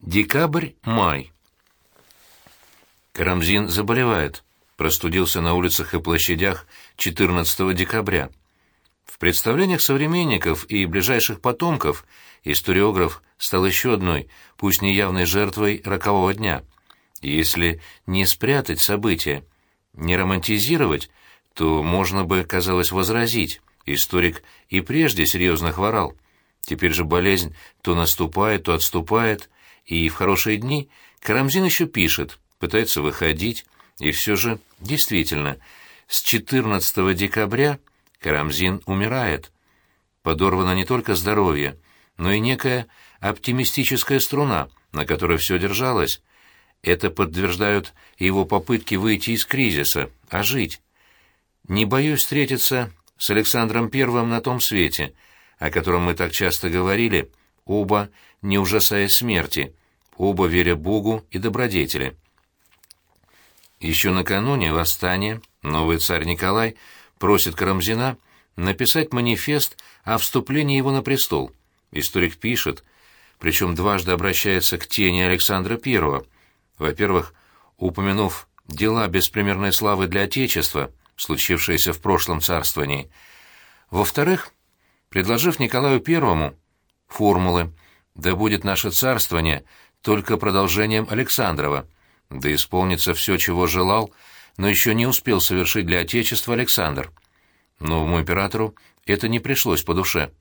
Декабрь-май. Карамзин заболевает, простудился на улицах и площадях 14 декабря. В представлениях современников и ближайших потомков историограф стал еще одной, пусть неявной жертвой рокового дня. Если не спрятать события, не романтизировать, то можно бы, казалось, возразить. Историк и прежде серьезно хворал. Теперь же болезнь то наступает, то отступает, и в хорошие дни Карамзин еще пишет, пытается выходить, и все же, действительно, с 14 декабря Карамзин умирает. Подорвано не только здоровье, но и некая оптимистическая струна, на которой все держалось. Это подтверждают его попытки выйти из кризиса, а жить. Не боюсь встретиться с Александром Первым на том свете, о котором мы так часто говорили, оба не ужасаясь смерти, оба веря Богу и добродетели. Еще накануне восстания новый царь Николай просит Карамзина написать манифест о вступлении его на престол. Историк пишет, причем дважды обращается к тени Александра I. Во-первых, упомянув дела беспримерной славы для Отечества, случившиеся в прошлом царствовании. Во-вторых, предложив Николаю I формулы «Да будет наше царствование только продолжением Александрова», да исполнится все, чего желал, но еще не успел совершить для Отечества Александр. Новому императору это не пришлось по душе.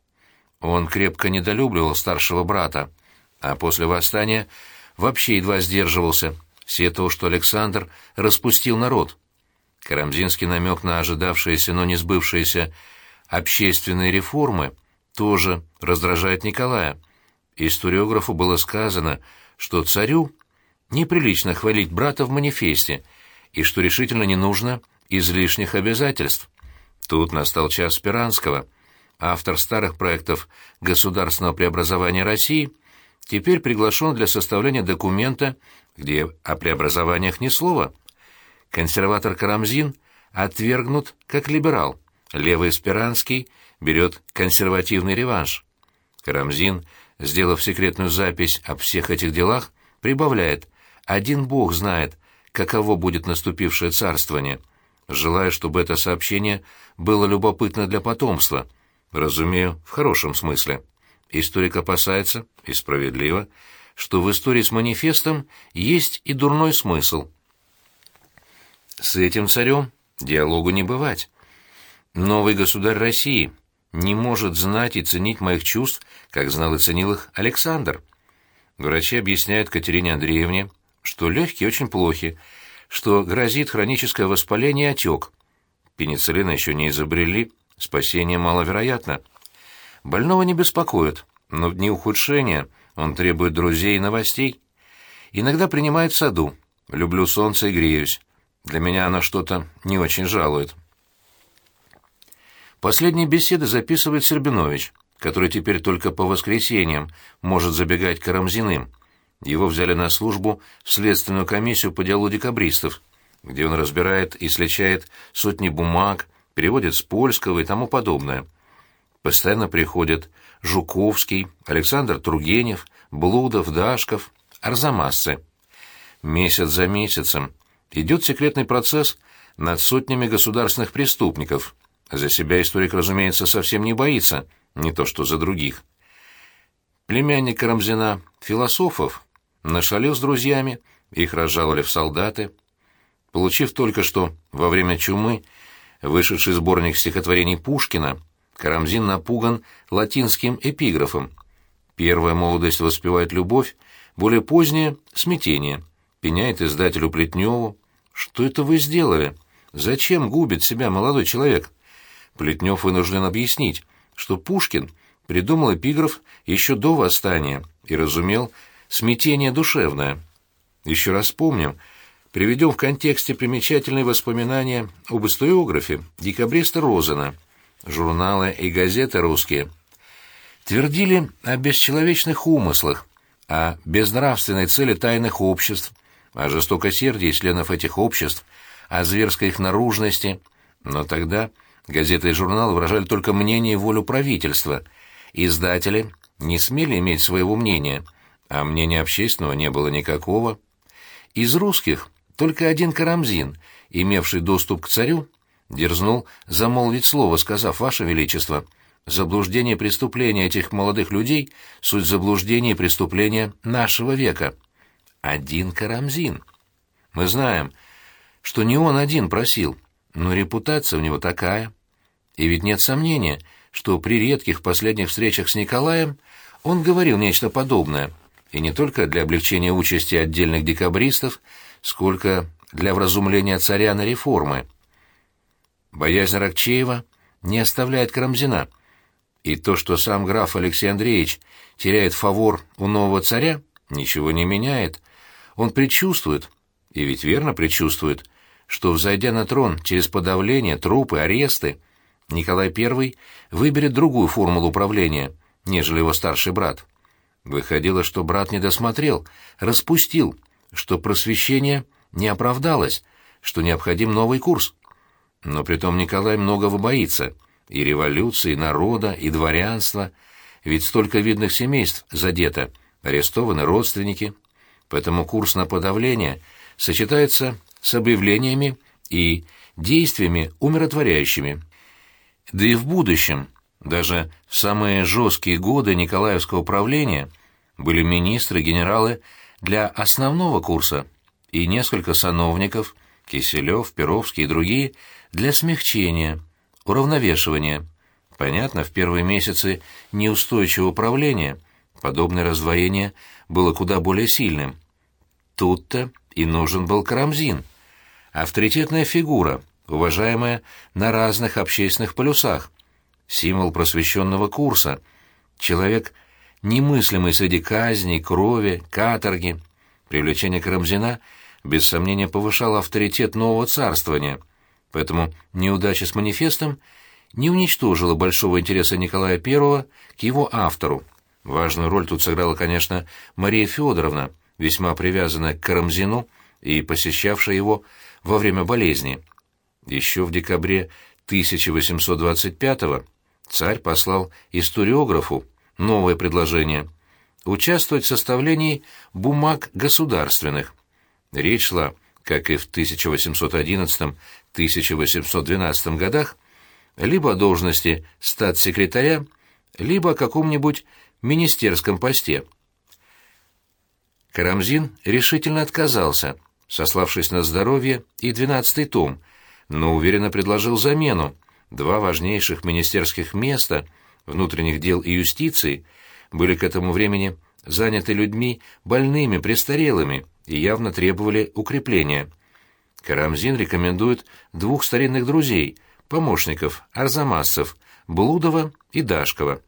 Он крепко недолюбливал старшего брата, а после восстания вообще едва сдерживался, сетовал, что Александр распустил народ. Карамзинский намек на ожидавшиеся, но не сбывшиеся общественные реформы тоже раздражает Николая. Историографу было сказано, что царю неприлично хвалить брата в манифесте и что решительно не нужно излишних обязательств. Тут настал час Спиранского. Автор старых проектов государственного преобразования России теперь приглашен для составления документа, где о преобразованиях ни слова. Консерватор Карамзин отвергнут как либерал. Левый Спиранский берет консервативный реванш. Карамзин, сделав секретную запись об всех этих делах, прибавляет «Один Бог знает, каково будет наступившее царствование», желая, чтобы это сообщение было любопытно для потомства, разумею, в хорошем смысле. Историк опасается, и справедливо, что в истории с манифестом есть и дурной смысл. С этим царем диалогу не бывать. Новый государь России не может знать и ценить моих чувств, как знал и ценил их Александр. Врачи объясняют Катерине Андреевне, что легкие очень плохи, что грозит хроническое воспаление и отек. Пенициллина еще не изобрели, спасение маловероятно. Больного не беспокоит, но в дни ухудшения он требует друзей и новостей. Иногда принимает в саду. Люблю солнце и греюсь. Для меня оно что-то не очень жалует. Последние беседы записывает Сербинович, который теперь только по воскресеньям может забегать к Карамзиным. Его взяли на службу в следственную комиссию по делу декабристов, где он разбирает и сличает сотни бумаг, переводит с польского и тому подобное. Постоянно приходят Жуковский, Александр Тургенев, Блудов, Дашков, Арзамасцы. Месяц за месяцем идет секретный процесс над сотнями государственных преступников. За себя историк, разумеется, совсем не боится, не то что за других. Племянник Карамзина, философов, нашалил с друзьями, их разжаловали в солдаты. Получив только что во время чумы вышедший сборник стихотворений Пушкина, Карамзин напуган латинским эпиграфом. Первая молодость воспевает любовь, более поздняя — смятение. Пеняет издателю Плетневу. «Что это вы сделали? Зачем губит себя молодой человек?» Плетнев вынужден объяснить, что Пушкин придумал эпиграф еще до восстания и разумел смятение душевное. Еще раз помним, приведем в контексте примечательные воспоминания об историографе декабриста Розена, журналы и газеты русские. Твердили о бесчеловечных умыслах, о безнравственной цели тайных обществ, о жестокосердии членов этих обществ, о зверской их наружности, но тогда газеты и журналы выражали только мнение и волю правительства, издатели не смели иметь своего мнения – а мнения общественного не было никакого. Из русских только один Карамзин, имевший доступ к царю, дерзнул замолвить слово, сказав, «Ваше Величество, заблуждение преступления этих молодых людей — суть заблуждения и преступления нашего века». Один Карамзин. Мы знаем, что не он один просил, но репутация у него такая. И ведь нет сомнения, что при редких последних встречах с Николаем он говорил нечто подобное, и не только для облегчения участи отдельных декабристов, сколько для вразумления царя на реформы. Боязнь Рокчеева не оставляет Карамзина, и то, что сам граф Алексей Андреевич теряет фавор у нового царя, ничего не меняет. Он предчувствует, и ведь верно предчувствует, что, взойдя на трон через подавление, трупы, аресты, Николай I выберет другую формулу управления, нежели его старший брат. Выходило, что брат не досмотрел, распустил, что просвещение не оправдалось, что необходим новый курс. Но притом Николай многого боится, и революции, и народа, и дворянства, ведь столько видных семейств задето, арестованы родственники. Поэтому курс на подавление сочетается с объявлениями и действиями умиротворяющими. Да и в будущем, даже в самые жесткие годы Николаевского правления, были министры, генералы для основного курса и несколько сановников, Киселев, Перовский и другие, для смягчения, уравновешивания. Понятно, в первые месяцы неустойчивого правления подобное раздвоение было куда более сильным. Тут-то и нужен был Карамзин — авторитетная фигура, уважаемая на разных общественных полюсах, символ просвещенного курса, человек, немыслимый среди казней, крови, каторги. Привлечение Карамзина без сомнения повышало авторитет нового царствования, поэтому неудача с манифестом не уничтожила большого интереса Николая I к его автору. Важную роль тут сыграла, конечно, Мария Федоровна, весьма привязанная к Карамзину и посещавшая его во время болезни. Еще в декабре 1825-го царь послал историографу новое предложение – участвовать в составлении бумаг государственных. Речь шла, как и в 1811-1812 годах, либо о должности статс-секретаря, либо о каком-нибудь министерском посте. Карамзин решительно отказался, сославшись на здоровье и двенадцатый том, но уверенно предложил замену. Два важнейших министерских места, внутренних дел и юстиции, были к этому времени заняты людьми больными, престарелыми и явно требовали укрепления. Карамзин рекомендует двух старинных друзей, помощников, арзамасцев, Блудова и Дашкова.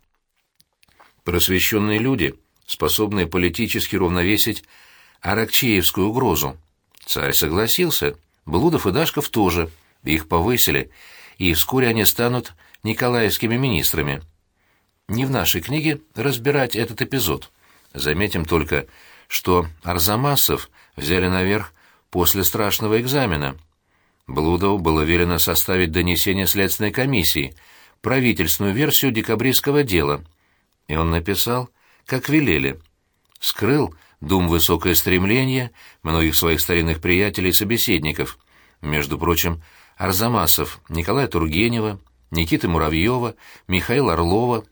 Просвещенные люди, способные политически равновесить аракчеевскую угрозу. Царь согласился, Блудов и Дашков тоже, их повысили, и вскоре они станут николаевскими министрами. Не в нашей книге разбирать этот эпизод. Заметим только, что Арзамасов взяли наверх после страшного экзамена. Блудову было велено составить донесение следственной комиссии, правительственную версию декабристского дела. И он написал, как велели. Скрыл, дум высокое стремление многих своих старинных приятелей и собеседников, между прочим, Арзамасов, Николая Тургенева, Никиты Муравьева, Михаила Орлова,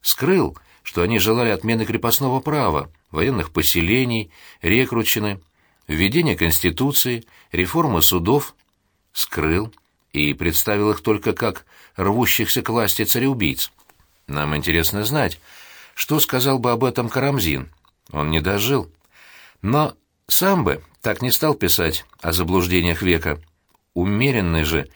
скрыл, что они желали отмены крепостного права, военных поселений, рекрутчины, введения Конституции, реформы судов, скрыл и представил их только как рвущихся к власти цареубийц. Нам интересно знать, что сказал бы об этом Карамзин, он не дожил. Но сам бы так не стал писать о заблуждениях века. Умеренный же,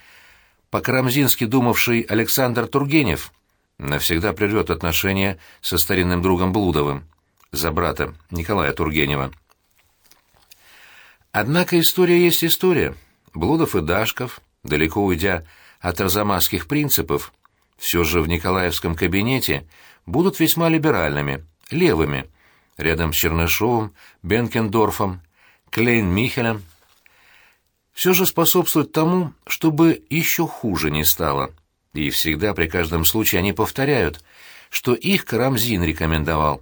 по-карамзински думавший Александр Тургенев навсегда прервет отношения со старинным другом Блудовым, за брата Николая Тургенева. Однако история есть история. Блудов и Дашков, далеко уйдя от арзамасских принципов, все же в Николаевском кабинете будут весьма либеральными, левыми, рядом с Чернышовым, Бенкендорфом, Клейн-Михелем, все же способствует тому, чтобы еще хуже не стало. И всегда при каждом случае они повторяют, что их Карамзин рекомендовал.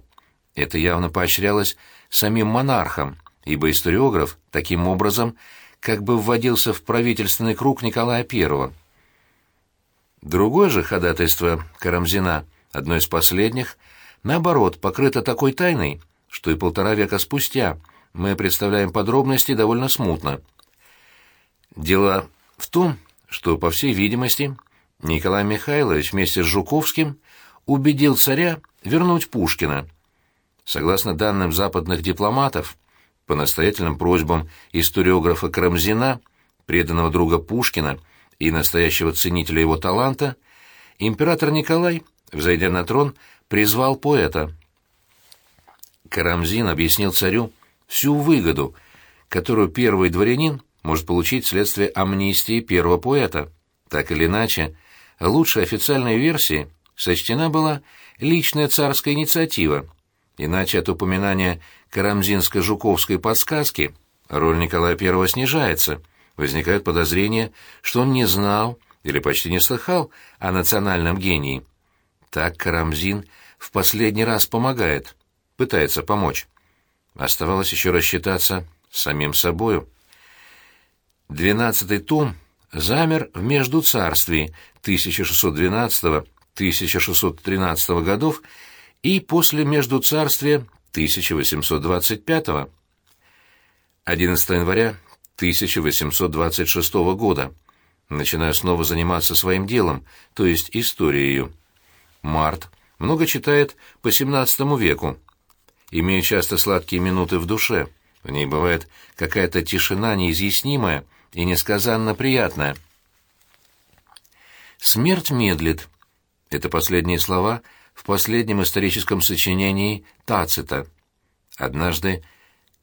Это явно поощрялось самим монархом, ибо историограф таким образом как бы вводился в правительственный круг Николая I. Другое же ходатайство Карамзина, одно из последних, наоборот, покрыто такой тайной, что и полтора века спустя мы представляем подробности довольно смутно. Дело в том, что, по всей видимости, Николай Михайлович вместе с Жуковским убедил царя вернуть Пушкина. Согласно данным западных дипломатов, по настоятельным просьбам историографа Карамзина, преданного друга Пушкина и настоящего ценителя его таланта, император Николай, взойдя на трон, призвал поэта. Карамзин объяснил царю всю выгоду, которую первый дворянин может получить вследствие амнистии первого поэта. Так или иначе, лучшей официальной версией сочтена была личная царская инициатива, иначе от упоминания карамзинско-жуковской подсказки роль Николая I снижается, возникает подозрение, что он не знал или почти не слыхал о национальном гении. Так Карамзин в последний раз помогает, пытается помочь. Оставалось еще рассчитаться с самим собою. Двенадцатый том замер в Междуцарствии 1612-1613 годов и после Междуцарствия 1825 11 января 1826 года. Начинаю снова заниматься своим делом, то есть историей. Март. Много читает по XVII веку. Имею часто сладкие минуты в душе. В ней бывает какая-то тишина неизъяснимая и несказанно приятная. «Смерть медлит» — это последние слова в последнем историческом сочинении Тацита. Однажды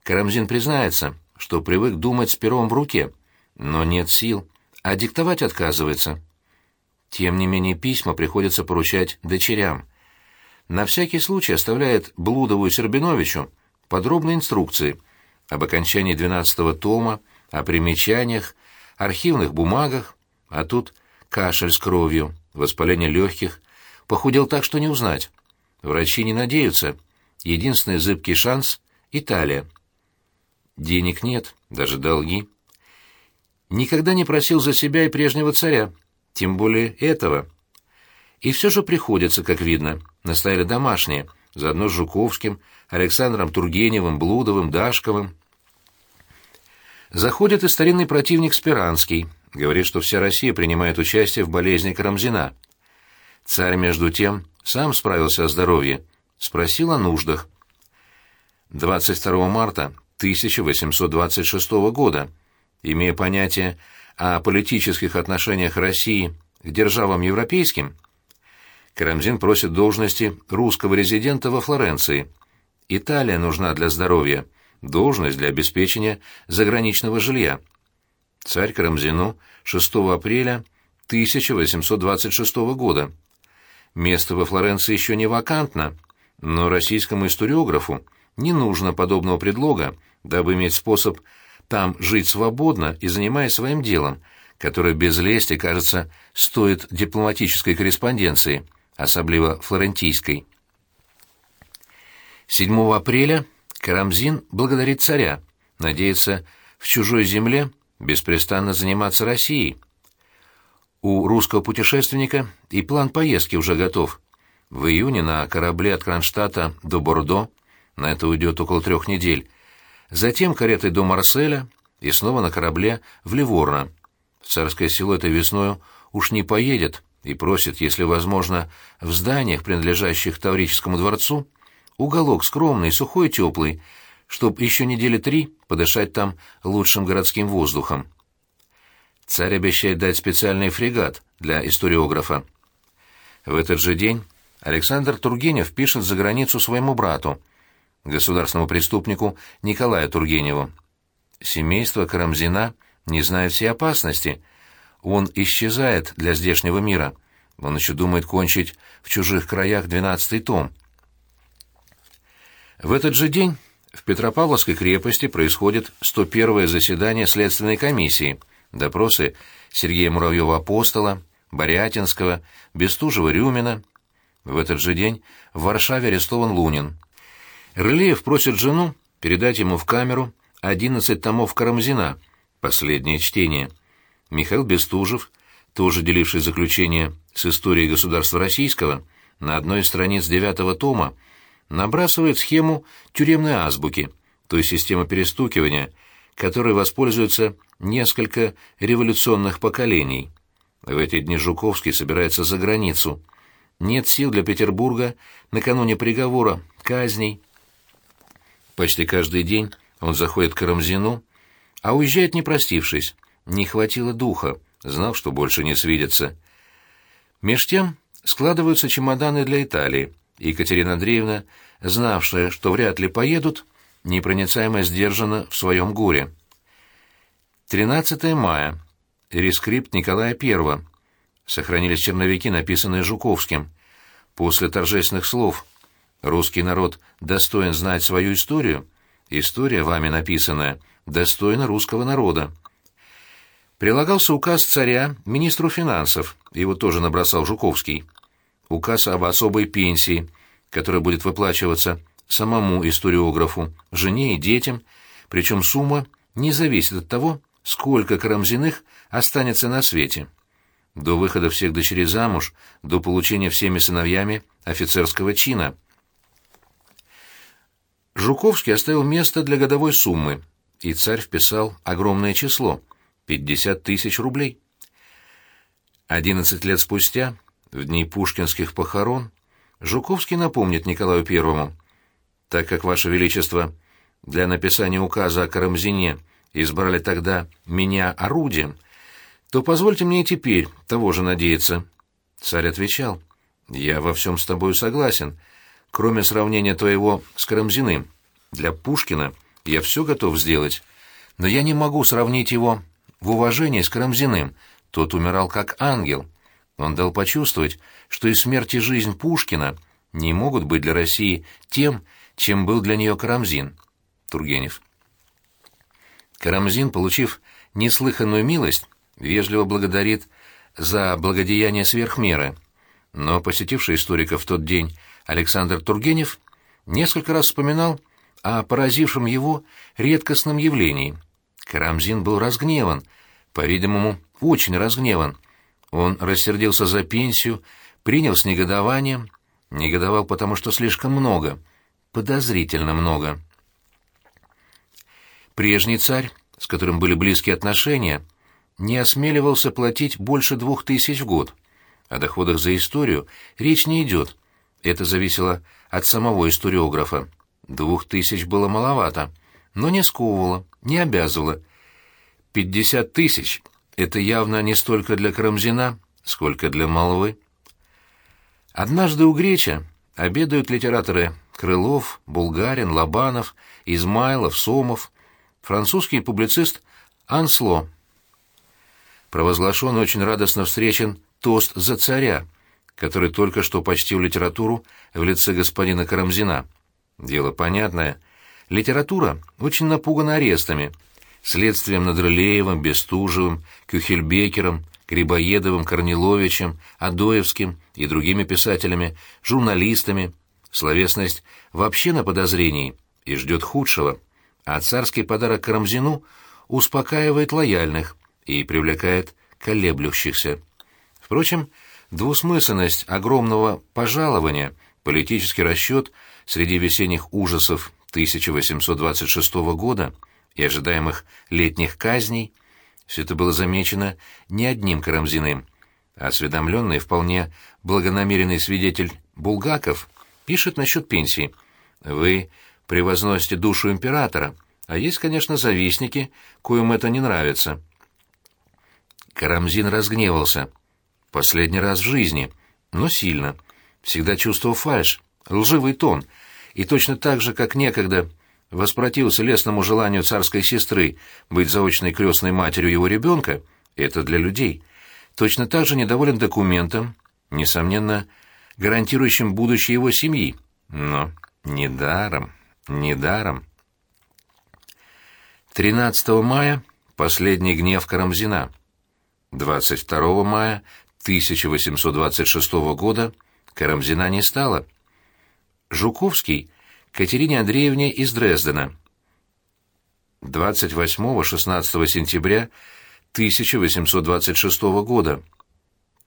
Карамзин признается, что привык думать с пером в руке, но нет сил, а диктовать отказывается. Тем не менее письма приходится поручать дочерям. На всякий случай оставляет Блудову и Сербиновичу подробные инструкции об окончании двенадцатого тома, о примечаниях, архивных бумагах, а тут кашель с кровью, воспаление легких, похудел так, что не узнать. Врачи не надеются. Единственный зыбкий шанс — Италия. Денег нет, даже долги. Никогда не просил за себя и прежнего царя, тем более этого. И все же приходится, как видно, настояли домашние, заодно с Жуковским, Александром Тургеневым, Блудовым, Дашковым. Заходит и старинный противник Спиранский, говорит, что вся Россия принимает участие в болезни Карамзина. Царь, между тем, сам справился о здоровье, спросил о нуждах. 22 марта 1826 года, имея понятие о политических отношениях России к державам европейским, Карамзин просит должности русского резидента во Флоренции. Италия нужна для здоровья – должность для обеспечения заграничного жилья. Царь Карамзину 6 апреля 1826 года. Место во Флоренции еще не вакантно, но российскому историографу не нужно подобного предлога, дабы иметь способ там жить свободно и занимаясь своим делом, которое без лести, кажется, стоит дипломатической корреспонденции, особливо флорентийской. 7 апреля Карамзин благодарит царя, надеется в чужой земле беспрестанно заниматься Россией. У русского путешественника и план поездки уже готов. В июне на корабле от Кронштадта до Бордо, на это уйдет около трех недель, затем каретой до Марселя и снова на корабле в Ливорно. В царское село этой весною уж не поедет и просит, если возможно, в зданиях, принадлежащих Таврическому дворцу, Уголок скромный, сухой теплый, чтоб еще недели три подышать там лучшим городским воздухом. Царь обещает дать специальный фрегат для историографа. В этот же день Александр Тургенев пишет за границу своему брату, государственному преступнику Николаю Тургеневу. Семейство Карамзина не знает всей опасности. Он исчезает для здешнего мира. Он еще думает кончить в чужих краях двенадцатый том. В этот же день в Петропавловской крепости происходит 101-е заседание Следственной комиссии, допросы Сергея Муравьева-Апостола, Борятинского, Бестужева-Рюмина. В этот же день в Варшаве арестован Лунин. Рылеев просит жену передать ему в камеру одиннадцать томов Карамзина, последнее чтение. Михаил Бестужев, тоже деливший заключение с историей государства российского, на одной из страниц девятого тома набрасывает схему тюремной азбуки, то есть системы перестукивания, которой воспользуются несколько революционных поколений. В эти дни Жуковский собирается за границу. Нет сил для Петербурга накануне приговора, казней. Почти каждый день он заходит к Карамзину, а уезжает не простившись. Не хватило духа, знал, что больше не свидятся. Меж тем складываются чемоданы для Италии. Екатерина Андреевна, знавшая, что вряд ли поедут, непроницаемо сдержана в своем горе. 13 мая. Рескрипт Николая I. Сохранились черновики, написанные Жуковским. После торжественных слов «Русский народ достоин знать свою историю», история, вами написанная, достойна русского народа. Прилагался указ царя министру финансов, его тоже набросал Жуковский. Указ об особой пенсии, которая будет выплачиваться самому историографу, жене и детям, причем сумма не зависит от того, сколько Карамзиных останется на свете. До выхода всех дочерей замуж, до получения всеми сыновьями офицерского чина. Жуковский оставил место для годовой суммы, и царь вписал огромное число — 50 тысяч рублей. Одиннадцать лет спустя, в дни пушкинских похорон, Жуковский напомнит Николаю Первому, так как, Ваше Величество, для написания указа о Карамзине избрали тогда меня орудием, то позвольте мне и теперь того же надеяться. Царь отвечал, я во всем с тобою согласен, кроме сравнения твоего с Карамзиным. Для Пушкина я все готов сделать, но я не могу сравнить его в уважении с Карамзиным, тот умирал как ангел. Он дал почувствовать, что и смерть и жизнь Пушкина не могут быть для России тем, чем был для нее Карамзин. Тургенев. Карамзин, получив неслыханную милость, вежливо благодарит за благодеяние сверх меры, но посетивший историка в тот день Александр Тургенев несколько раз вспоминал о поразившем его редкостном явлении. Карамзин был разгневан, по-видимому, очень разгневан. Он рассердился за пенсию, принял с негодованием, негодовал потому, что слишком много, подозрительно много. Прежний царь, с которым были близкие отношения, не осмеливался платить больше двух тысяч в год. О доходах за историю речь не идет. Это зависело от самого историографа. Двух тысяч было маловато, но не сковывало, не обязывало. Пятьдесят тысяч — это явно не столько для Карамзина, сколько для молвы. Однажды у Греча обедают литераторы Крылов, Булгарин, Лобанов, Измайлов, Сомов, французский публицист Ансло. Провозглашен очень радостно встречен тост за царя, который только что почтил литературу в лице господина Карамзина. Дело понятное. Литература очень напугана арестами, следствием над Рылеевым, Бестужевым, Кюхельбекером, Грибоедовым, Корниловичем, Адоевским и другими писателями, журналистами. Словесность вообще на подозрении и ждет худшего а царский подарок Карамзину успокаивает лояльных и привлекает колеблющихся. Впрочем, двусмысленность огромного пожалования, политический расчет среди весенних ужасов 1826 года и ожидаемых летних казней, все это было замечено не одним Карамзиным. Осведомленный, вполне благонамеренный свидетель Булгаков пишет насчет пенсии. «Вы превозносите душу императора, а есть, конечно, завистники, коим это не нравится. Карамзин разгневался. Последний раз в жизни, но сильно. Всегда чувствовал фальшь, лживый тон, и точно так же, как некогда воспротивился лесному желанию царской сестры быть заочной крестной матерью его ребенка, это для людей, точно так же недоволен документом, несомненно, гарантирующим будущее его семьи, но недаром. Недаром. 13 мая — последний гнев Карамзина. 22 мая 1826 года Карамзина не стало. Жуковский Катерине Андреевне из Дрездена. 28-16 сентября 1826 года.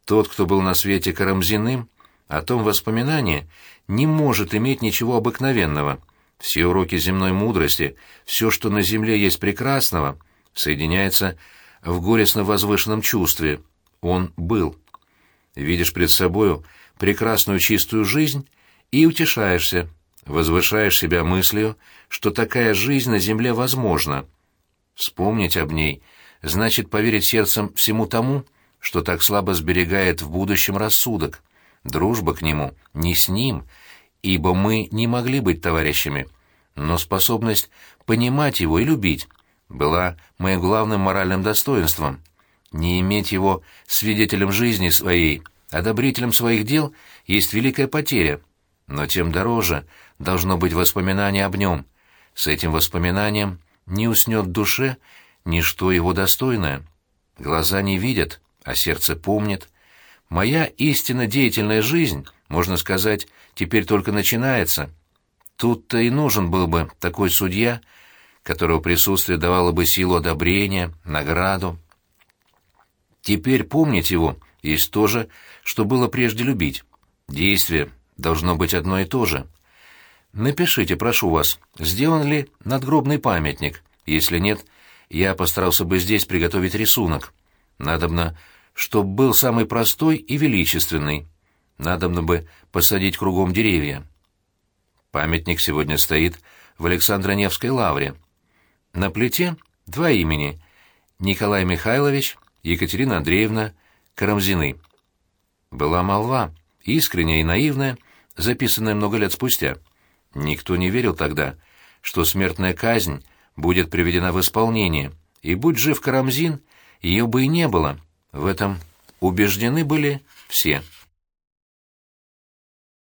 Тот, кто был на свете Карамзиным, о том воспоминании не может иметь ничего обыкновенного. Все уроки земной мудрости, все, что на земле есть прекрасного, соединяется в горестно-возвышенном чувстве. Он был. Видишь пред собою прекрасную чистую жизнь и утешаешься, возвышаешь себя мыслью, что такая жизнь на земле возможна. Вспомнить об ней значит поверить сердцем всему тому, что так слабо сберегает в будущем рассудок. Дружба к нему не с ним, ибо мы не могли быть товарищами, но способность понимать его и любить была моим главным моральным достоинством. Не иметь его свидетелем жизни своей, одобрителем своих дел есть великая потеря, но тем дороже должно быть воспоминание об нем. С этим воспоминанием не уснет в душе ничто его достойное. Глаза не видят, а сердце помнит. Моя истинно деятельная жизнь, можно сказать, теперь только начинается. Тут-то и нужен был бы такой судья, которого присутствие давало бы силу одобрения, награду. Теперь помнить его есть то же, что было прежде любить. Действие должно быть одно и то же. Напишите, прошу вас, сделан ли надгробный памятник. Если нет, я постарался бы здесь приготовить рисунок. Надобно, чтоб был самый простой и величественный. Надобно бы посадить кругом деревья. Памятник сегодня стоит в Александро-Невской лавре. На плите два имени — Николай Михайлович, Екатерина Андреевна Карамзины. Была молва, искренняя и наивная, записанная много лет спустя. Никто не верил тогда, что смертная казнь будет приведена в исполнение, и будь жив Карамзин, ее бы и не было. В этом убеждены были все.